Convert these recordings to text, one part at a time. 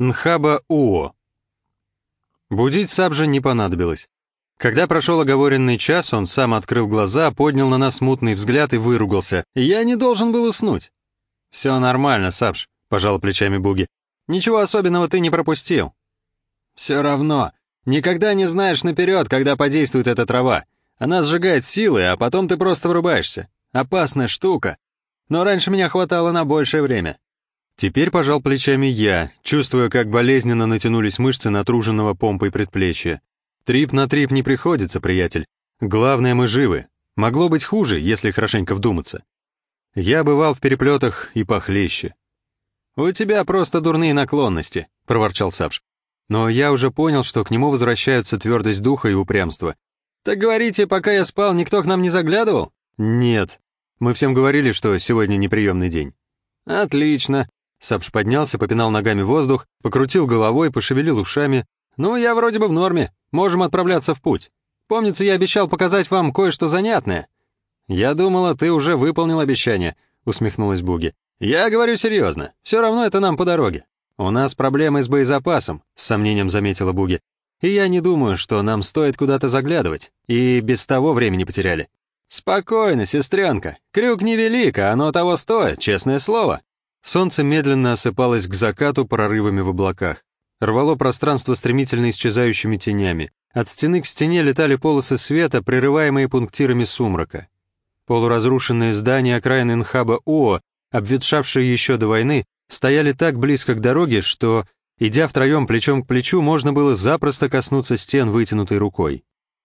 Нхаба Уо. Будить Сабжа не понадобилось. Когда прошел оговоренный час, он сам открыл глаза, поднял на нас мутный взгляд и выругался. «Я не должен был уснуть». «Все нормально, Сабж», — пожал плечами Буги. «Ничего особенного ты не пропустил». «Все равно. Никогда не знаешь наперед, когда подействует эта трава. Она сжигает силы, а потом ты просто врубаешься. Опасная штука. Но раньше меня хватало на большее время. Теперь пожал плечами я, чувствуя, как болезненно натянулись мышцы натруженного помпой предплечья. Трип на трип не приходится, приятель. Главное, мы живы. Могло быть хуже, если хорошенько вдуматься. Я бывал в переплетах и похлеще. «У тебя просто дурные наклонности», — проворчал Сапш. Но я уже понял, что к нему возвращаются твердость духа и упрямство. «Так говорите, пока я спал, никто к нам не заглядывал?» «Нет. Мы всем говорили, что сегодня неприемный день». «Отлично. Сапш поднялся, попинал ногами воздух, покрутил головой, пошевелил ушами. «Ну, я вроде бы в норме. Можем отправляться в путь. Помнится, я обещал показать вам кое-что занятное». «Я думала, ты уже выполнил обещание», — усмехнулась Буги. «Я говорю серьезно. Все равно это нам по дороге. У нас проблемы с боезапасом», — с сомнением заметила Буги. «И я не думаю, что нам стоит куда-то заглядывать. И без того времени потеряли». «Спокойно, сестренка. Крюк невелик, а оно того стоит, честное слово. Солнце медленно осыпалось к закату прорывами в облаках. Рвало пространство стремительно исчезающими тенями. От стены к стене летали полосы света, прерываемые пунктирами сумрака. Полуразрушенные здания окраины Нхаба Уо, обветшавшие еще до войны, стояли так близко к дороге, что, идя втроем плечом к плечу, можно было запросто коснуться стен вытянутой рукой.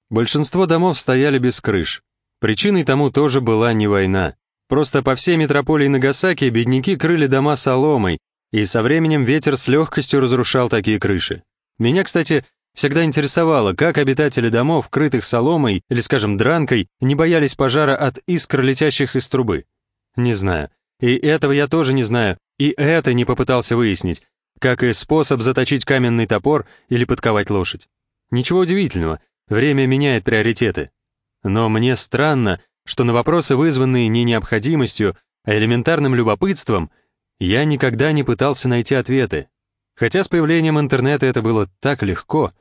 Большинство домов стояли без крыш. Причиной тому тоже была не война. Просто по всей метрополии Нагасаки бедняки крыли дома соломой, и со временем ветер с легкостью разрушал такие крыши. Меня, кстати, всегда интересовало, как обитатели домов, крытых соломой или, скажем, дранкой, не боялись пожара от искр, летящих из трубы. Не знаю. И этого я тоже не знаю, и это не попытался выяснить, как и способ заточить каменный топор или подковать лошадь. Ничего удивительного, время меняет приоритеты. Но мне странно, что на вопросы, вызванные не необходимостью, а элементарным любопытством, я никогда не пытался найти ответы. Хотя с появлением интернета это было так легко.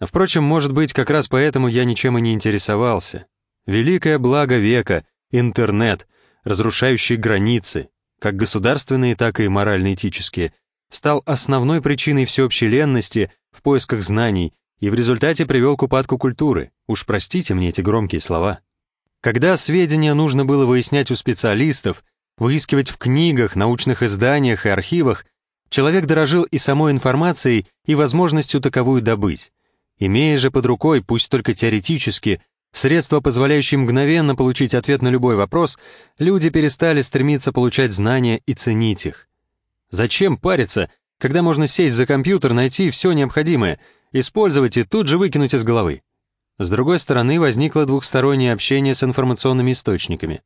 Впрочем, может быть, как раз поэтому я ничем и не интересовался. Великое благо века — интернет, разрушающий границы, как государственные, так и морально-этические, стал основной причиной всеобщей ленности в поисках знаний и в результате привел к упадку культуры. Уж простите мне эти громкие слова. Когда сведения нужно было выяснять у специалистов, выискивать в книгах, научных изданиях и архивах, человек дорожил и самой информацией, и возможностью таковую добыть. Имея же под рукой, пусть только теоретически, средства, позволяющие мгновенно получить ответ на любой вопрос, люди перестали стремиться получать знания и ценить их. Зачем париться, когда можно сесть за компьютер, найти все необходимое, использовать и тут же выкинуть из головы? С другой стороны, возникло двухстороннее общение с информационными источниками.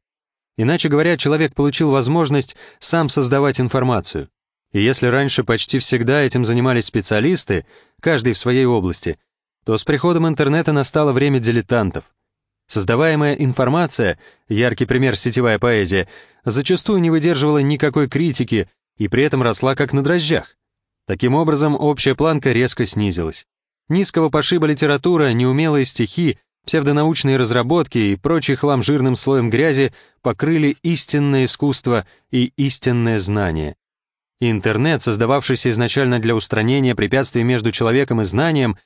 Иначе говоря, человек получил возможность сам создавать информацию. И если раньше почти всегда этим занимались специалисты, каждый в своей области, то с приходом интернета настало время дилетантов. Создаваемая информация, яркий пример сетевая поэзия, зачастую не выдерживала никакой критики и при этом росла как на дрожжах. Таким образом, общая планка резко снизилась. Низкого пошиба литература, неумелые стихи, псевдонаучные разработки и прочий хлам жирным слоем грязи покрыли истинное искусство и истинное знание. Интернет, создававшийся изначально для устранения препятствий между человеком и знанием,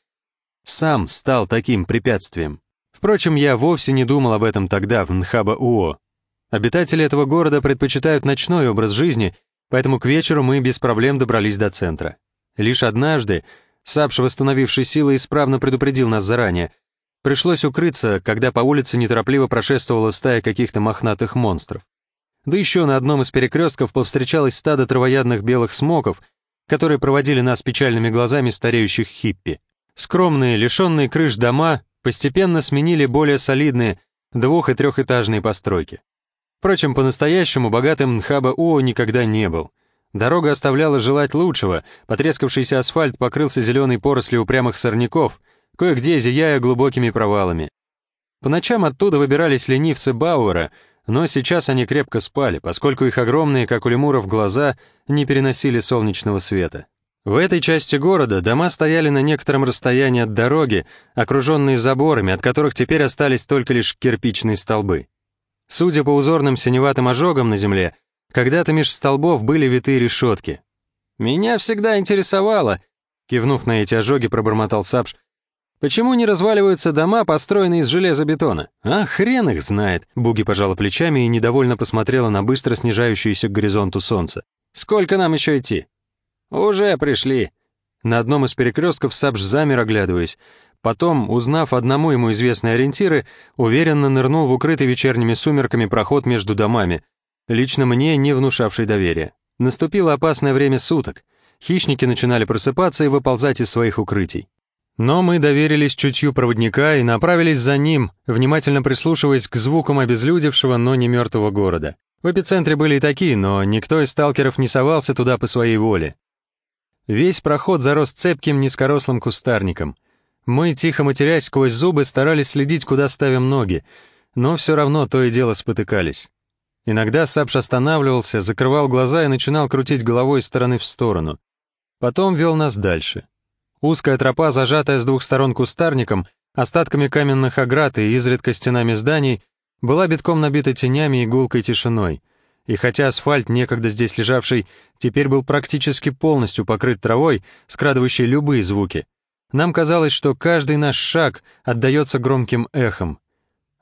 сам стал таким препятствием. Впрочем, я вовсе не думал об этом тогда в Нхаба-Уо. Обитатели этого города предпочитают ночной образ жизни, поэтому к вечеру мы без проблем добрались до центра. Лишь однажды, Сапш, восстановивший силы, исправно предупредил нас заранее. Пришлось укрыться, когда по улице неторопливо прошествовала стая каких-то мохнатых монстров. Да еще на одном из перекрестков повстречалось стадо травоядных белых смоков, которые проводили нас печальными глазами стареющих хиппи. Скромные, лишенные крыш дома постепенно сменили более солидные двух- и трехэтажные постройки. Впрочем, по-настоящему богатым Нхаба-Уо никогда не был — Дорога оставляла желать лучшего, потрескавшийся асфальт покрылся зеленой порослью упрямых сорняков, кое-где зияя глубокими провалами. По ночам оттуда выбирались ленивцы Бауэра, но сейчас они крепко спали, поскольку их огромные, как у лемуров, глаза не переносили солнечного света. В этой части города дома стояли на некотором расстоянии от дороги, окруженные заборами, от которых теперь остались только лишь кирпичные столбы. Судя по узорным синеватым ожогам на земле, когда-то меж столбов были витые решетки. «Меня всегда интересовало», — кивнув на эти ожоги, пробормотал Сапш, «почему не разваливаются дома, построенные из железобетона? А хрен их знает», — Буги пожала плечами и недовольно посмотрела на быстро снижающееся к горизонту солнце. «Сколько нам еще идти?» «Уже пришли». На одном из перекрестков Сабж замер, оглядываясь. Потом, узнав одному ему известные ориентиры, уверенно нырнул в укрытый вечерними сумерками проход между домами, лично мне не внушавший доверия. Наступило опасное время суток. Хищники начинали просыпаться и выползать из своих укрытий. Но мы доверились чутью проводника и направились за ним, внимательно прислушиваясь к звукам обезлюдевшего, но не мертвого города. В эпицентре были и такие, но никто из сталкеров не совался туда по своей воле. Весь проход зарос цепким низкорослым кустарником. Мы, тихо матерясь сквозь зубы, старались следить, куда ставим ноги, но все равно то и дело спотыкались. Иногда Сапш останавливался, закрывал глаза и начинал крутить головой из стороны в сторону. Потом вел нас дальше. Узкая тропа, зажатая с двух сторон кустарником, остатками каменных оград и изредка стенами зданий, была битком набита тенями и гулкой тишиной — и хотя асфальт, некогда здесь лежавший, теперь был практически полностью покрыт травой, скрадывающей любые звуки, нам казалось, что каждый наш шаг отдается громким эхом.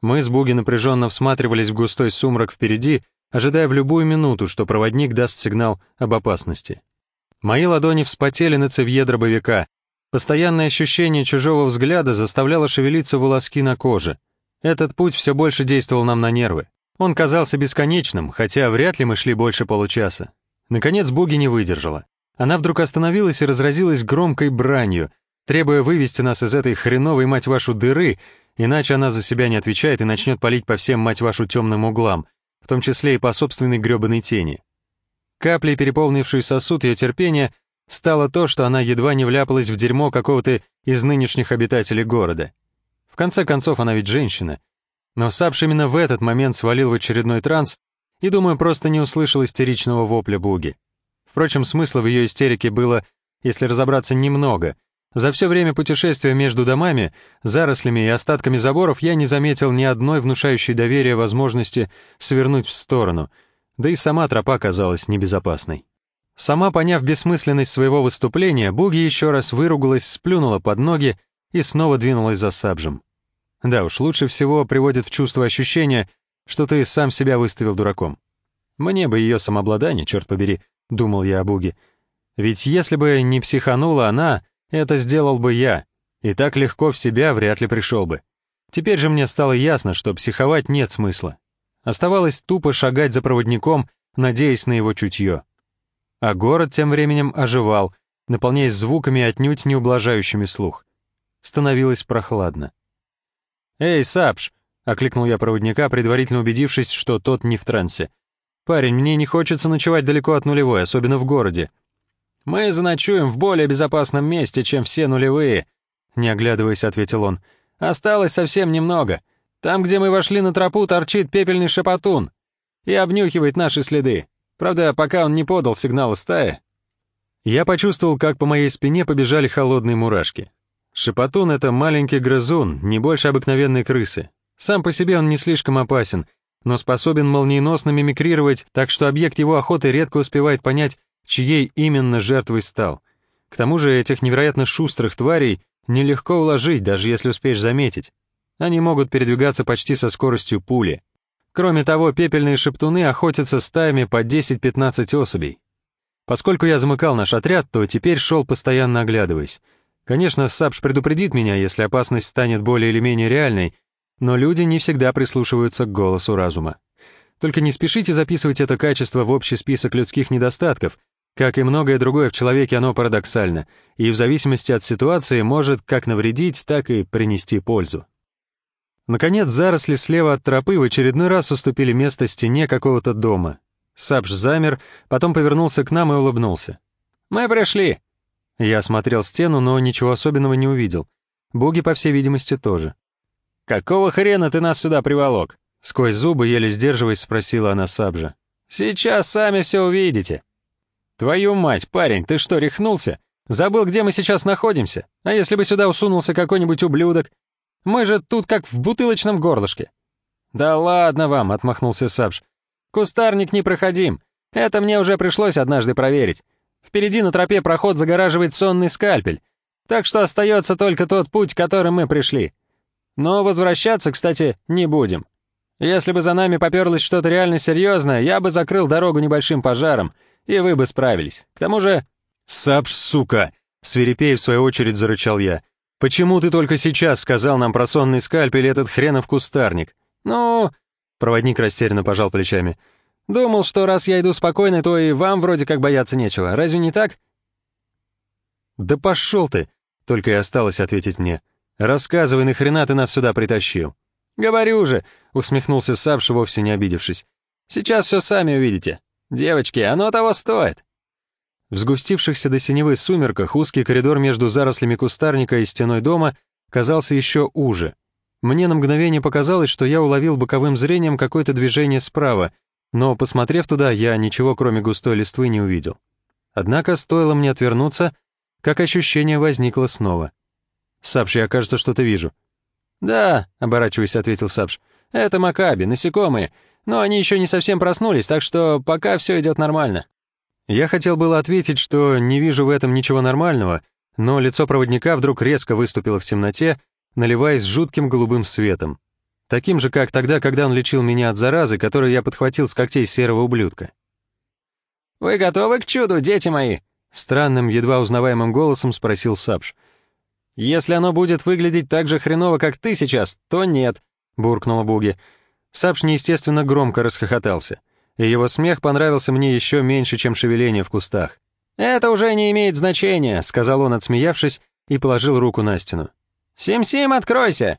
Мы с Буги напряженно всматривались в густой сумрак впереди, ожидая в любую минуту, что проводник даст сигнал об опасности. Мои ладони вспотели на цевье дробовика. Постоянное ощущение чужого взгляда заставляло шевелиться волоски на коже. Этот путь все больше действовал нам на нервы. Он казался бесконечным, хотя вряд ли мы шли больше получаса. Наконец Буги не выдержала. Она вдруг остановилась и разразилась громкой бранью, требуя вывести нас из этой хреновой, мать вашу, дыры, иначе она за себя не отвечает и начнет палить по всем, мать вашу, темным углам, в том числе и по собственной гребаной тени. Каплей, переполнившей сосуд ее терпения, стало то, что она едва не вляпалась в дерьмо какого-то из нынешних обитателей города. В конце концов, она ведь женщина, но Сапш именно в этот момент свалил в очередной транс и, думаю, просто не услышал истеричного вопля Буги. Впрочем, смысла в ее истерике было, если разобраться, немного. За все время путешествия между домами, зарослями и остатками заборов я не заметил ни одной внушающей доверия возможности свернуть в сторону, да и сама тропа казалась небезопасной. Сама поняв бессмысленность своего выступления, Буги еще раз выругалась, сплюнула под ноги и снова двинулась за Сабжем. Да уж, лучше всего приводит в чувство ощущение, что ты сам себя выставил дураком. Мне бы ее самообладание, черт побери, думал я о Буге. Ведь если бы не психанула она, это сделал бы я, и так легко в себя вряд ли пришел бы. Теперь же мне стало ясно, что психовать нет смысла. Оставалось тупо шагать за проводником, надеясь на его чутье. А город тем временем оживал, наполняясь звуками, отнюдь не ублажающими слух. Становилось прохладно. «Эй, Сапш!» — окликнул я проводника, предварительно убедившись, что тот не в трансе. «Парень, мне не хочется ночевать далеко от нулевой, особенно в городе». «Мы заночуем в более безопасном месте, чем все нулевые», — не оглядываясь, ответил он. «Осталось совсем немного. Там, где мы вошли на тропу, торчит пепельный шапотун и обнюхивает наши следы. Правда, пока он не подал сигнала стаи». Я почувствовал, как по моей спине побежали холодные мурашки. Шепотун — это маленький грызун, не больше обыкновенной крысы. Сам по себе он не слишком опасен, но способен молниеносно мимикрировать, так что объект его охоты редко успевает понять, чьей именно жертвой стал. К тому же этих невероятно шустрых тварей нелегко уложить, даже если успеешь заметить. Они могут передвигаться почти со скоростью пули. Кроме того, пепельные шептуны охотятся стаями по 10-15 особей. Поскольку я замыкал наш отряд, то теперь шел постоянно оглядываясь. Конечно, Сапш предупредит меня, если опасность станет более или менее реальной, но люди не всегда прислушиваются к голосу разума. Только не спешите записывать это качество в общий список людских недостатков. Как и многое другое в человеке, оно парадоксально, и в зависимости от ситуации может как навредить, так и принести пользу. Наконец, заросли слева от тропы в очередной раз уступили место стене какого-то дома. Сапш замер, потом повернулся к нам и улыбнулся. «Мы пришли!» Я осмотрел стену, но ничего особенного не увидел. Боги, по всей видимости, тоже. «Какого хрена ты нас сюда приволок?» Сквозь зубы, еле сдерживаясь, спросила она Сабжа. «Сейчас сами все увидите». «Твою мать, парень, ты что, рехнулся? Забыл, где мы сейчас находимся? А если бы сюда усунулся какой-нибудь ублюдок? Мы же тут как в бутылочном горлышке». «Да ладно вам», — отмахнулся Сабж. «Кустарник непроходим. Это мне уже пришлось однажды проверить. Впереди на тропе проход загораживает сонный скальпель, так что остается только тот путь, которым мы пришли. Но возвращаться, кстати, не будем. Если бы за нами поперлось что-то реально серьезное, я бы закрыл дорогу небольшим пожаром, и вы бы справились. К тому же...» «Сапш, сука!» — свирепея в свою очередь зарычал я. «Почему ты только сейчас сказал нам про сонный скальпель этот хренов кустарник?» «Ну...» — проводник растерянно пожал плечами. «Думал, что раз я иду спокойно, то и вам вроде как бояться нечего. Разве не так?» «Да пошел ты!» — только и осталось ответить мне. «Рассказывай, нахрена ты нас сюда притащил?» «Говорю же!» — усмехнулся Сапш, вовсе не обидевшись. «Сейчас все сами увидите. Девочки, оно того стоит!» В сгустившихся до синевы сумерках узкий коридор между зарослями кустарника и стеной дома казался еще уже. Мне на мгновение показалось, что я уловил боковым зрением какое-то движение справа, но, посмотрев туда, я ничего, кроме густой листвы, не увидел. Однако, стоило мне отвернуться, как ощущение возникло снова. «Сапш, я, кажется, что-то вижу». «Да», — оборачиваясь, ответил Сапш, — «это макаби, насекомые, но они еще не совсем проснулись, так что пока все идет нормально». Я хотел было ответить, что не вижу в этом ничего нормального, но лицо проводника вдруг резко выступило в темноте, наливаясь жутким голубым светом. Таким же, как тогда, когда он лечил меня от заразы, которую я подхватил с когтей серого ублюдка. «Вы готовы к чуду, дети мои?» Странным, едва узнаваемым голосом спросил Сапш. «Если оно будет выглядеть так же хреново, как ты сейчас, то нет», — буркнула Буги. Сапш неестественно громко расхохотался и его смех понравился мне еще меньше, чем шевеление в кустах. «Это уже не имеет значения», — сказал он, отсмеявшись, и положил руку на стену. «Сим-Сим, откройся!»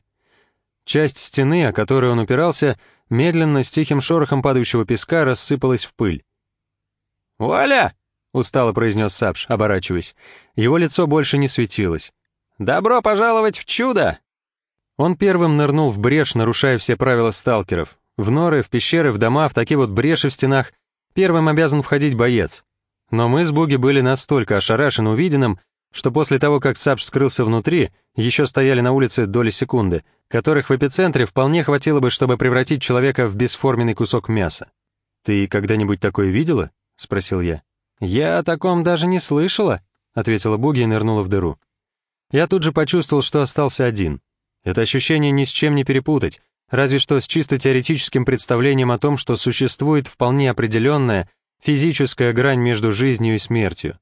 Часть стены, о которой он упирался, медленно, с тихим шорохом падающего песка, рассыпалась в пыль. «Вуаля!» — устало произнес Сапш, оборачиваясь. Его лицо больше не светилось. «Добро пожаловать в чудо!» Он первым нырнул в брешь, нарушая все правила сталкеров, в норы, в пещеры, в дома, в такие вот бреши в стенах первым обязан входить боец. Но мы с Буги были настолько ошарашены увиденным, что после того, как Сапш скрылся внутри, еще стояли на улице доли секунды, которых в эпицентре вполне хватило бы, чтобы превратить человека в бесформенный кусок мяса. «Ты когда-нибудь такое видела?» — спросил я. «Я о таком даже не слышала», — ответила Буги и нырнула в дыру. Я тут же почувствовал, что остался один. Это ощущение ни с чем не перепутать, разве что с чисто теоретическим представлением о том, что существует вполне определенная физическая грань между жизнью и смертью.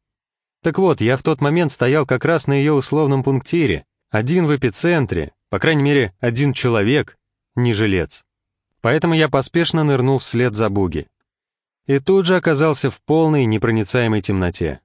Так вот, я в тот момент стоял как раз на ее условном пунктире, один в эпицентре, по крайней мере, один человек, не жилец. Поэтому я поспешно нырнул вслед за Буги. И тут же оказался в полной непроницаемой темноте.